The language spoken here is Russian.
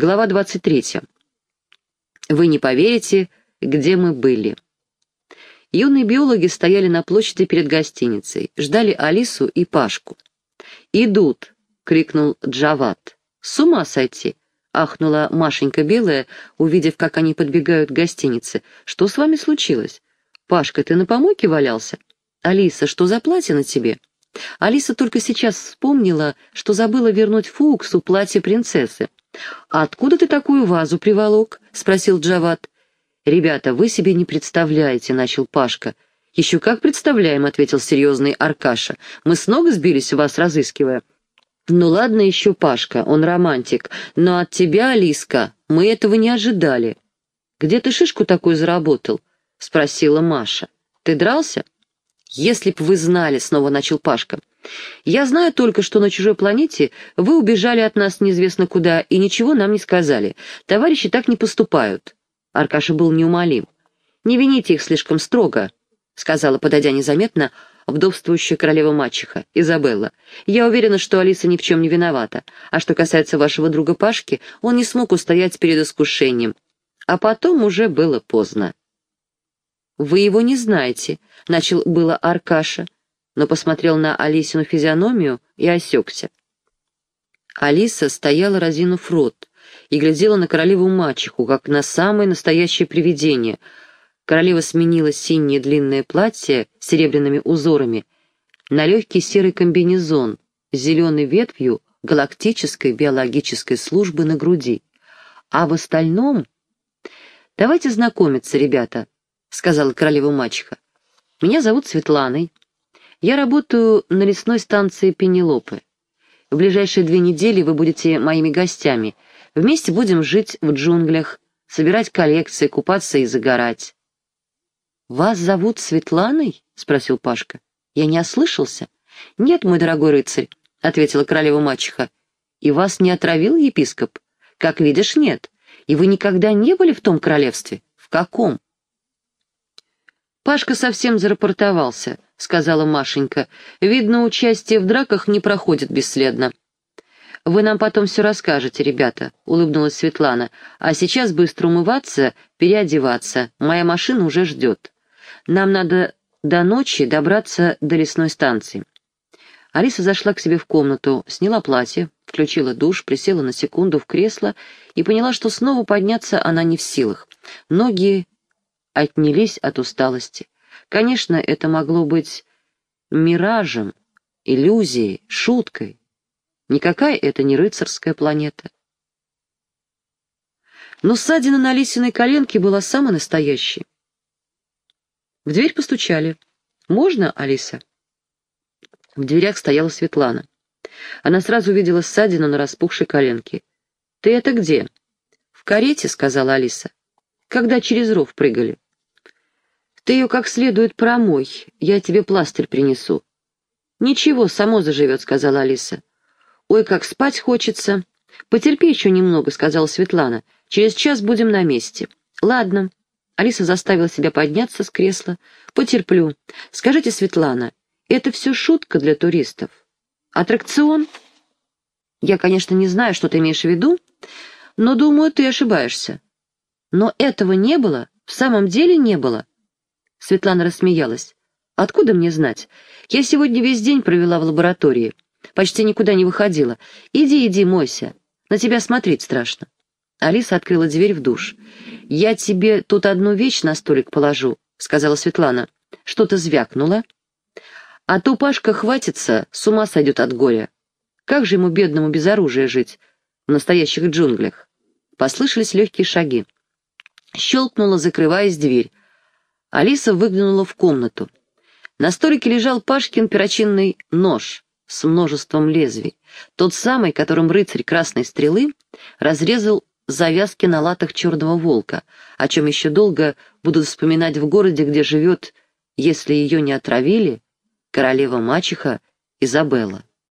Глава 23. Вы не поверите, где мы были. Юные биологи стояли на площади перед гостиницей, ждали Алису и Пашку. «Идут!» — крикнул Джават. «С ума сойти!» — ахнула Машенька Белая, увидев, как они подбегают к гостинице. «Что с вами случилось? Пашка, ты на помойке валялся? Алиса, что за платье на тебе?» Алиса только сейчас вспомнила, что забыла вернуть Фуксу платье принцессы. «А откуда ты такую вазу приволок?» — спросил Джават. «Ребята, вы себе не представляете», — начал Пашка. «Еще как представляем», — ответил серьезный Аркаша. «Мы с ног сбились, вас разыскивая». «Ну ладно еще Пашка, он романтик, но от тебя, Алиска, мы этого не ожидали». «Где ты шишку такую заработал?» — спросила Маша. «Ты дрался?» «Если б вы знали», — снова начал Пашка. Я знаю только, что на чужой планете вы убежали от нас неизвестно куда и ничего нам не сказали. Товарищи так не поступают». Аркаша был неумолим. «Не вините их слишком строго», — сказала, подойдя незаметно, вдовствующая королева-мачеха, Изабелла. «Я уверена, что Алиса ни в чем не виновата. А что касается вашего друга Пашки, он не смог устоять перед искушением. А потом уже было поздно». «Вы его не знаете», — начал было Аркаша но посмотрел на Алисину физиономию и осекся. Алиса стояла, разинув рот, и глядела на королеву-мачеху, как на самое настоящее привидение. Королева сменила синее длинное платье с серебряными узорами на легкий серый комбинезон с зеленой ветвью галактической биологической службы на груди. А в остальном... «Давайте знакомиться, ребята», — сказала королева-мачеха. «Меня зовут Светланой, я работаю на лесной станции Пенелопы. В ближайшие две недели вы будете моими гостями. Вместе будем жить в джунглях, собирать коллекции, купаться и загорать». «Вас зовут Светланой?» — спросил Пашка. «Я не ослышался?» «Нет, мой дорогой рыцарь», — ответила королева-мачеха. «И вас не отравил епископ?» «Как видишь, нет. И вы никогда не были в том королевстве?» «В каком?» Пашка совсем зарапортовался —— сказала Машенька. «Видно, участие в драках не проходит бесследно». «Вы нам потом все расскажете, ребята», — улыбнулась Светлана. «А сейчас быстро умываться, переодеваться. Моя машина уже ждет. Нам надо до ночи добраться до лесной станции». Алиса зашла к себе в комнату, сняла платье, включила душ, присела на секунду в кресло и поняла, что снова подняться она не в силах. Ноги отнялись от усталости. Конечно, это могло быть миражем, иллюзией, шуткой. Никакая это не рыцарская планета. Но ссадина на Алисиной коленке была самой настоящей. В дверь постучали. «Можно, Алиса?» В дверях стояла Светлана. Она сразу увидела ссадину на распухшей коленке. «Ты это где?» «В карете», — сказала Алиса. «Когда через ров прыгали». Ты ее как следует промой, я тебе пластырь принесу». «Ничего, само заживет», — сказала Алиса. «Ой, как спать хочется». «Потерпи еще немного», — сказала Светлана. «Через час будем на месте». «Ладно». Алиса заставила себя подняться с кресла. «Потерплю. Скажите, Светлана, это все шутка для туристов? Аттракцион?» «Я, конечно, не знаю, что ты имеешь в виду, но, думаю, ты ошибаешься». «Но этого не было? В самом деле не было?» Светлана рассмеялась. «Откуда мне знать? Я сегодня весь день провела в лаборатории. Почти никуда не выходила. Иди, иди, мойся. На тебя смотреть страшно». Алиса открыла дверь в душ. «Я тебе тут одну вещь на столик положу», — сказала Светлана. Что-то звякнуло. «А то Пашка хватится, с ума сойдет от горя. Как же ему, бедному, без оружия жить в настоящих джунглях?» Послышались легкие шаги. Щелкнула, закрываясь дверь. Алиса выглянула в комнату. На столике лежал Пашкин перочинный нож с множеством лезвий, тот самый, которым рыцарь Красной Стрелы разрезал завязки на латах черного волка, о чем еще долго будут вспоминать в городе, где живет, если ее не отравили, королева-мачеха Изабелла.